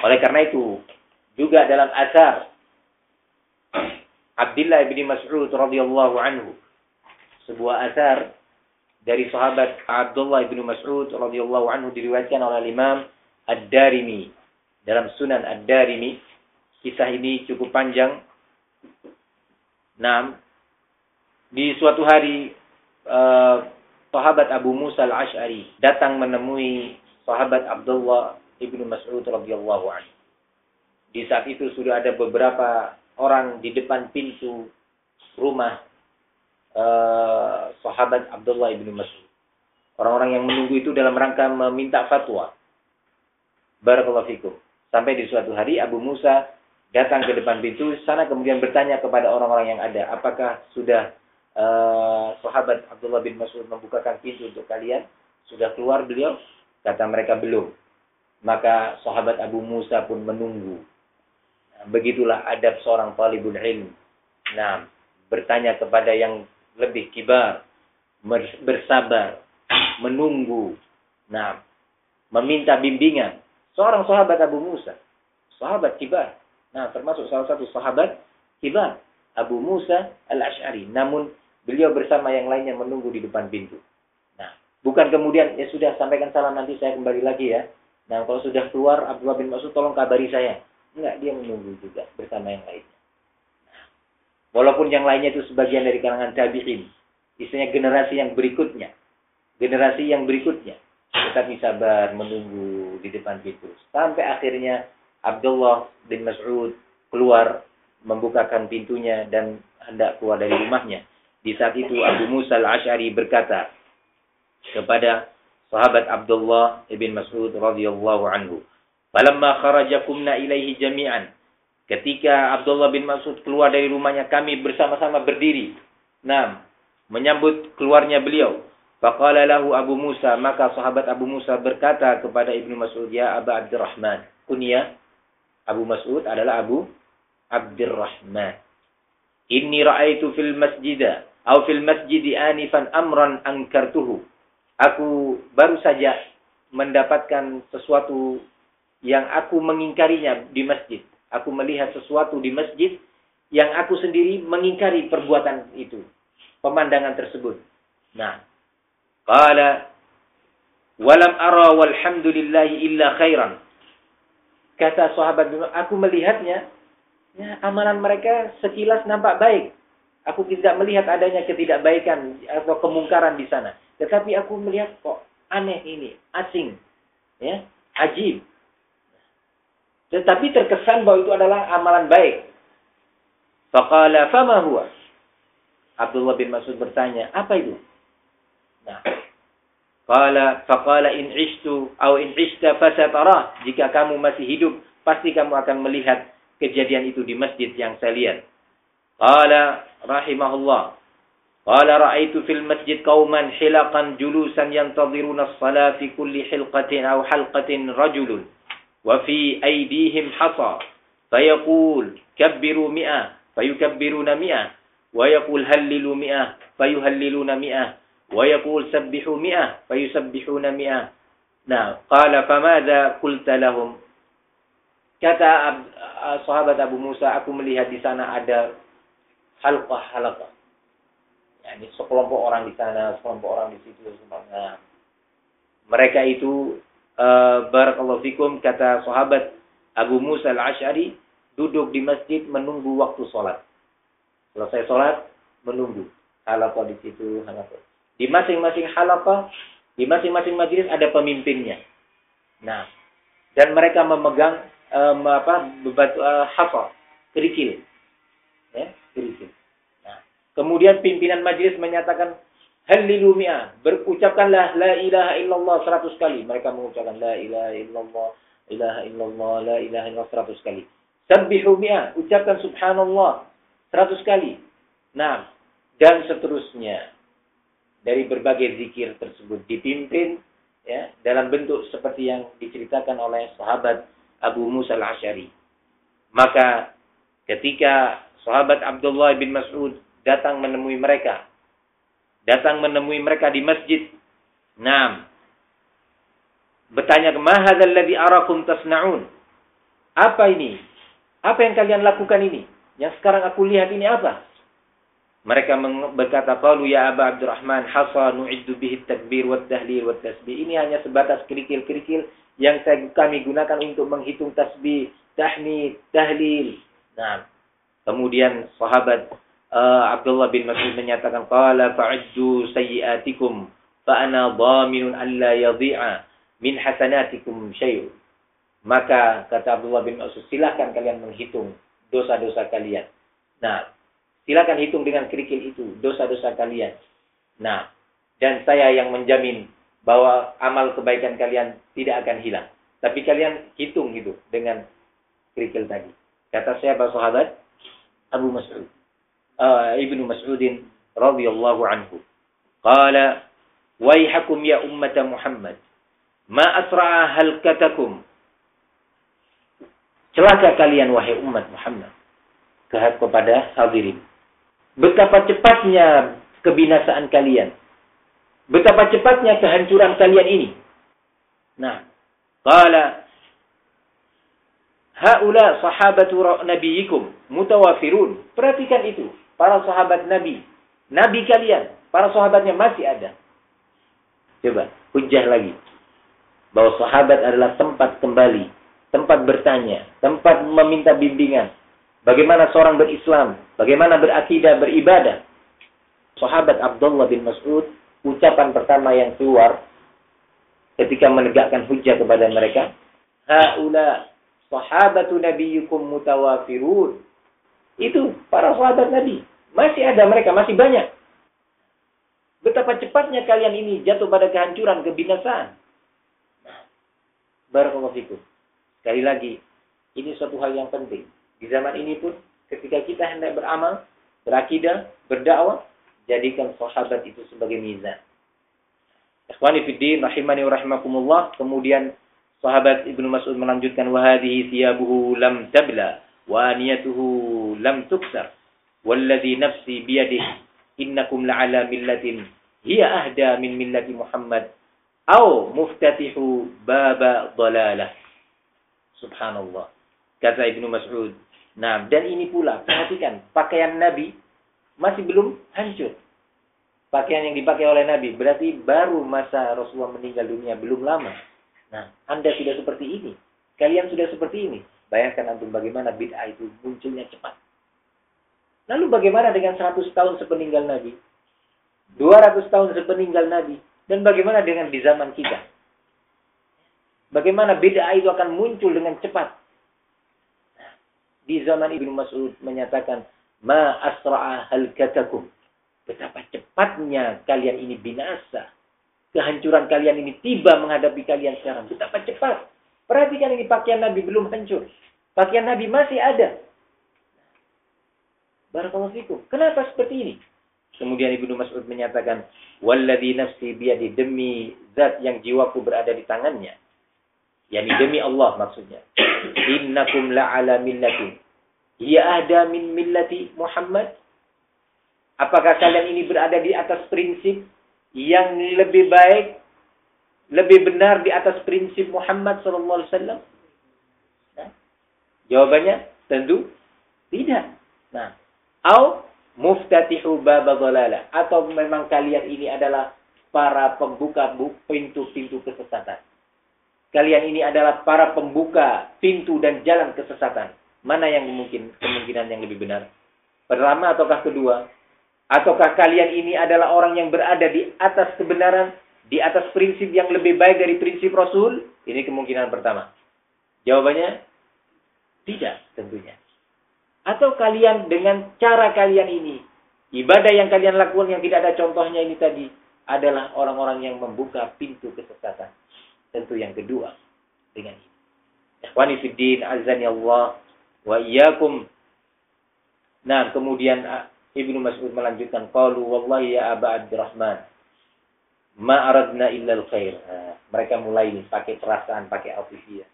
Oleh karena itu, juga dalam asar Abdullah bin Mas'ud radhiyallahu anhu sebuah asar dari sahabat Abdullah bin Mas'ud radhiyallahu anhu diriwayatkan oleh Imam Ad-Darimi dalam Sunan Ad-Darimi kisah ini cukup panjang. Nah, di suatu hari uh, sahabat Abu Musa al-Ash'ari datang menemui sahabat Abdullah ibnu Mas'ud radhiyallahu anhu. Di saat itu sudah ada beberapa orang di depan pintu rumah uh, sahabat Abdullah ibnu Mas'ud. Orang-orang yang menunggu itu dalam rangka meminta fatwa. Barakallahu fikum. Sampai di suatu hari Abu Musa datang ke depan pintu sana kemudian bertanya kepada orang-orang yang ada, apakah sudah uh, sahabat Abdullah bin Mas'ud membukakan pintu untuk kalian? Sudah keluar beliau? Kata mereka belum. Maka sahabat Abu Musa pun menunggu begitulah adab seorang talibul ilm. Nah, bertanya kepada yang lebih kibar, bersabar, menunggu, nah, meminta bimbingan. Seorang sahabat Abu Musa, sahabat kibar. Nah, termasuk salah satu sahabat kibar, Abu Musa al-Ash'ari. Namun, beliau bersama yang lainnya menunggu di depan pintu. Nah, bukan kemudian, ya sudah, sampaikan salam nanti saya kembali lagi ya. Nah, kalau sudah keluar, Abdullah bin Mas'ud tolong kabari saya. Enggak, dia menunggu juga bersama yang lainnya. walaupun yang lainnya itu sebagian dari kalangan tabi'in. Istilahnya generasi yang berikutnya. Generasi yang berikutnya. Tetapi sabar menunggu di depan pintu. Sampai akhirnya Abdullah bin Mas'ud keluar membukakan pintunya dan hendak keluar dari rumahnya. Di saat itu Abu Musa al-Ash'ari berkata kepada sahabat Abdullah bin Mas'ud radhiyallahu anhu, Falamma kharajakumna ilaihi jami'an. Ketika Abdullah bin Mas'ud keluar dari rumahnya, kami bersama-sama berdiri. Nah, menyambut keluarnya beliau. Faqala lahu Abu Musa, maka sahabat Abu Musa berkata kepada Ibnu Mas'ud, "Ya Aba Abdurrahman." Kunyah Abu Mas'ud adalah Abu Abdurrahman. Inni ra'aitu fil masjida atau fil masjid anifan amran ankartuhu. Aku baru saja mendapatkan sesuatu yang aku mengingkarinya di masjid. Aku melihat sesuatu di masjid yang aku sendiri mengingkari perbuatan itu, pemandangan tersebut. Nah, qala walam ara walhamdulillahi illa khairan. Kata sahabat aku melihatnya, ya, amalan mereka sekilas nampak baik. Aku tidak melihat adanya ketidakbaikan atau kemungkaran di sana. Tetapi aku melihat kok aneh ini, asing, ya, ajib. Tetapi terkesan bahwa itu adalah amalan baik. Faqala fama huwa? Abdullah bin Mas'ud bertanya, apa itu? Nah, qala faqala in ishtu au in ishta fasatara. Jika kamu masih hidup, pasti kamu akan melihat kejadian itu di masjid yang saya lihat. Qala rahimahullah. Qala ra'aitu fil masjid qauman hilaqan julusan yantadhiruna as-salah fi kulli hilqatin aw halqatin rajulun. وفي أيديهم حصى فيقول كبروا مئة فيكبرون مئة ويقول هللوا مئة فيهللون مئة ويقول سبحوا مئة فيسبحون مئة نعم قال فماذا قلت لهم kata sahabat Abu Musa aku melihat di sana ada halqah-halqah yakni sekelompok orang di sana sekelompok orang di situ semuanya mereka itu uh, barakallahu fikum kata sahabat Abu Musa al-Ash'ari duduk di masjid menunggu waktu sholat. Selesai sholat, menunggu. Halaqah di situ, halaqah. Di masing-masing halaqah, di masing-masing majelis ada pemimpinnya. Nah, dan mereka memegang um, apa bebatu uh, hafal, kerikil. Ya, kerikil. Kemudian pimpinan majelis menyatakan Halilu mi'ah. Berucapkanlah la ilaha illallah seratus kali. Mereka mengucapkan la ilaha illallah, ilaha illallah, la ilaha illallah seratus kali. Sabbihu mi'ah. Ucapkan subhanallah seratus kali. Nah, dan seterusnya. Dari berbagai zikir tersebut dipimpin ya dalam bentuk seperti yang diceritakan oleh sahabat Abu Musa al-Asy'ari. Maka ketika sahabat Abdullah bin Mas'ud datang menemui mereka datang menemui mereka di masjid. Naam. Bertanya, "Ma hadzal ladzi arakum tasna'un?" Apa ini? Apa yang kalian lakukan ini? Yang sekarang aku lihat ini apa? Mereka berkata, "Qalu ya Aba Abdurrahman, hasa nu'iddu bihi takbir wa tahlil wa tasbih." Ini hanya sebatas kerikil-kerikil yang kami gunakan untuk menghitung tasbih, tahmid, tahlil. Nah, kemudian sahabat uh, Abdullah bin Mas'ud menyatakan, "Qala fa'iddu sayyi'atikum fa ana dhaminun an yadhi'a min hasanatikum syai'un." Maka kata Abdullah bin Mas'ud, silakan kalian menghitung dosa-dosa kalian. Nah, silakan hitung dengan kerikil itu dosa-dosa kalian. Nah, dan saya yang menjamin bahwa amal kebaikan kalian tidak akan hilang. Tapi kalian hitung gitu dengan kerikil tadi. Kata siapa sahabat? Abu Mas'ud. Ibnu Mas'udin radhiyallahu anhu. Qala, "Waihakum ya ummata Muhammad, ma asra'a halkatakum Celaka kalian wahai umat Muhammad. Kepada hadirin. Betapa cepatnya kebinasaan kalian. Betapa cepatnya kehancuran kalian ini. Nah, qala haula sahabatu nabiyikum mutawafirun. Perhatikan itu, para sahabat Nabi. Nabi kalian, para sahabatnya masih ada. Coba, hujah lagi. Bahwa sahabat adalah tempat kembali tempat bertanya, tempat meminta bimbingan. Bagaimana seorang berislam, bagaimana berakidah, beribadah. Sahabat Abdullah bin Mas'ud, ucapan pertama yang keluar ketika menegakkan hujah kepada mereka, Haula sahabatu nabiyukum mutawafirun. Itu para sahabat Nabi. Masih ada mereka, masih banyak. Betapa cepatnya kalian ini jatuh pada kehancuran, kebinasaan. Barakallahu fikum. Sekali lagi, ini suatu hal yang penting. Di zaman ini pun, ketika kita hendak beramal, berakidah, berdakwah, jadikan sahabat itu sebagai mizan. Ikhwani fiddin, rahimani wa rahimakumullah. Kemudian sahabat Ibnu Mas'ud melanjutkan, وَهَذِهِ ثِيَابُهُ lam tabla, wa niyatuhu lam Walladhi nafsi biyadih innakum la'ala millatin hiya ahda min millati Muhammad au muftatihu baba dalalah. Subhanallah. Kata Ibnu Mas'ud. Nah, dan ini pula, perhatikan, pakaian Nabi masih belum hancur. Pakaian yang dipakai oleh Nabi berarti baru masa Rasulullah meninggal dunia belum lama. Nah, Anda sudah seperti ini. Kalian sudah seperti ini. Bayangkan antum bagaimana bid'ah itu munculnya cepat. Lalu bagaimana dengan 100 tahun sepeninggal Nabi? 200 tahun sepeninggal Nabi? Dan bagaimana dengan di zaman kita? Bagaimana bid'ah itu akan muncul dengan cepat. Di zaman Ibnu Mas'ud menyatakan, Ma asra'a halkatakum. Betapa cepatnya kalian ini binasa. Kehancuran kalian ini tiba menghadapi kalian sekarang. Betapa cepat. Perhatikan ini pakaian Nabi belum hancur. Pakaian Nabi masih ada. Barakallahu fikum. Kenapa seperti ini? Kemudian Ibnu Mas'ud menyatakan, Walladhi nafsi biyadi demi zat yang jiwaku berada di tangannya Yani demi Allah maksudnya. Innakum la'ala millatin. Hiya ahda min millati Muhammad. Apakah kalian ini berada di atas prinsip yang lebih baik, lebih benar di atas prinsip Muhammad sallallahu alaihi wasallam? Jawabannya tentu tidak. Nah, au muftatihu baba dhalala atau memang kalian ini adalah para pembuka pintu-pintu kesesatan. Kalian ini adalah para pembuka pintu dan jalan kesesatan. Mana yang mungkin kemungkinan yang lebih benar? Pertama ataukah kedua? Ataukah kalian ini adalah orang yang berada di atas kebenaran, di atas prinsip yang lebih baik dari prinsip Rasul? Ini kemungkinan pertama. Jawabannya tidak tentunya. Atau kalian dengan cara kalian ini, ibadah yang kalian lakukan yang tidak ada contohnya ini tadi adalah orang-orang yang membuka pintu kesesatan. Tentu yang kedua dengan ini. Ikhwani fiddin azani Allah wa iyyakum. Nah, kemudian ah, Ibnu Mas'ud melanjutkan qalu wallahi ya Aba Abdurrahman ma aradna illa al-khair. Nah, mereka mulai pakai perasaan, pakai afifiyah.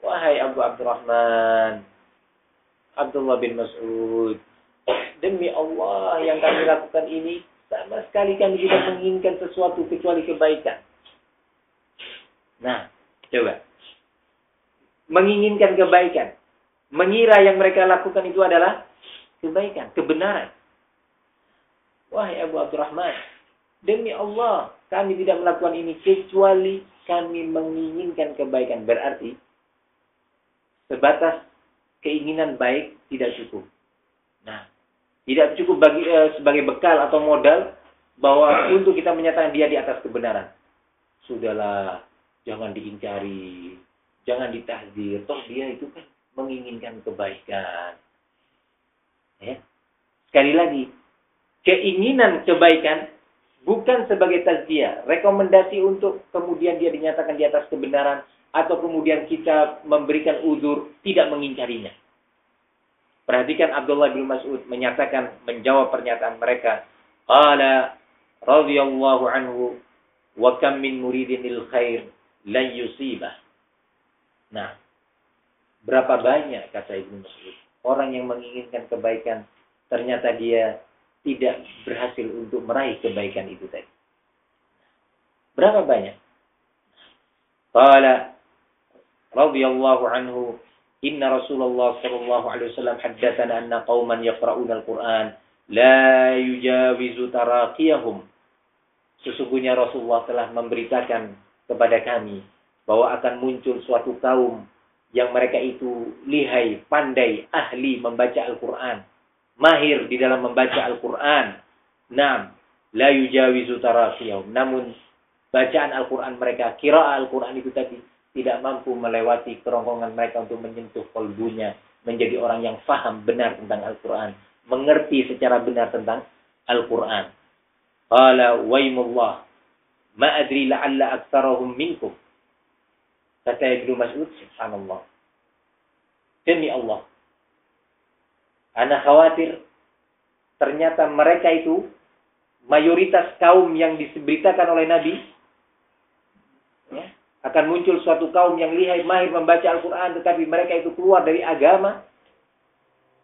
Wahai Abu Abdurrahman, Abdullah bin Mas'ud, demi Allah yang kami lakukan ini sama sekali kami tidak menginginkan sesuatu kecuali kebaikan. Nah, coba. menginginkan kebaikan, mengira yang mereka lakukan itu adalah kebaikan, kebenaran. Wahai Abu Abdurrahman, demi Allah, kami tidak melakukan ini kecuali kami menginginkan kebaikan. Berarti sebatas keinginan baik tidak cukup. Nah, tidak cukup bagi eh, sebagai bekal atau modal bahwa untuk kita menyatakan dia di atas kebenaran. Sudahlah, jangan diincari, jangan ditahdir. Toh dia itu kan menginginkan kebaikan. Ya. Sekali lagi, keinginan kebaikan bukan sebagai tazkiyah, rekomendasi untuk kemudian dia dinyatakan di atas kebenaran atau kemudian kita memberikan uzur tidak mengingkarinya. Perhatikan Abdullah bin Mas'ud menyatakan menjawab pernyataan mereka. Qala radhiyallahu anhu wa kam min muridin lil khair la yusibah. Nah, berapa banyak kata Ibnu Mas'ud orang yang menginginkan kebaikan ternyata dia tidak berhasil untuk meraih kebaikan itu tadi. Berapa banyak? Qala radhiyallahu anhu inna Rasulullah sallallahu alaihi wasallam haddatsana anna qauman yaqra'una al-Qur'an la yujawizu taraqiyahum. Sesungguhnya Rasulullah telah memberitakan kepada kami bahwa akan muncul suatu kaum yang mereka itu lihai, pandai, ahli membaca Al-Quran mahir di dalam membaca Al-Quran. Nam, la yujawizu tarafiyahum. Namun bacaan Al-Quran mereka, kira Al-Quran itu tadi tidak mampu melewati kerongkongan mereka untuk menyentuh kolbunya, menjadi orang yang faham benar tentang Al-Quran, mengerti secara benar tentang Al-Quran. Qala waimullah, ma adri la'alla aktsarahum minkum. Kata Ibnu Mas'ud, subhanallah. Demi Allah, Anda khawatir ternyata mereka itu mayoritas kaum yang diberitakan oleh Nabi akan muncul suatu kaum yang lihai mahir membaca Al-Quran tetapi mereka itu keluar dari agama.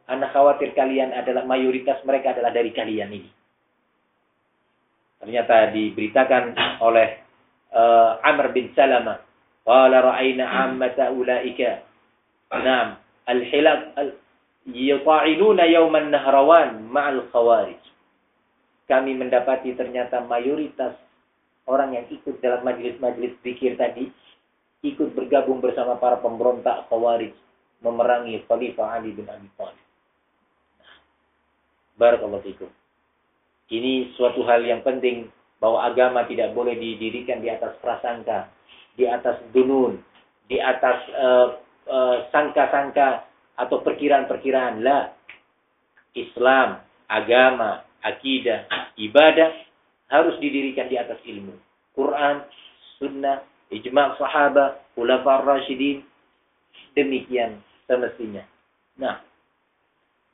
Anda khawatir kalian adalah mayoritas mereka adalah dari kalian ini. Ternyata diberitakan oleh uh, Amr bin Salama qala ra'ayna ammata ulaika. Nam al-hilak al yauman nahrawan ma'al khawarij. Kami mendapati ternyata mayoritas orang yang ikut dalam majelis-majelis zikir tadi ikut bergabung bersama para pemberontak khawarij memerangi Khalifah Ali bin Abi Thalib. Barakallahu fikum. Ini suatu hal yang penting bahwa agama tidak boleh didirikan di atas prasangka, di atas dunun, di atas uh, uh, sangka-sangka atau perkiraan-perkiraan lah. Islam, agama, akidah, ibadah harus didirikan di atas ilmu. Quran, sunnah, ijma' sahabat, ulama rasyidin. Demikian semestinya. Nah,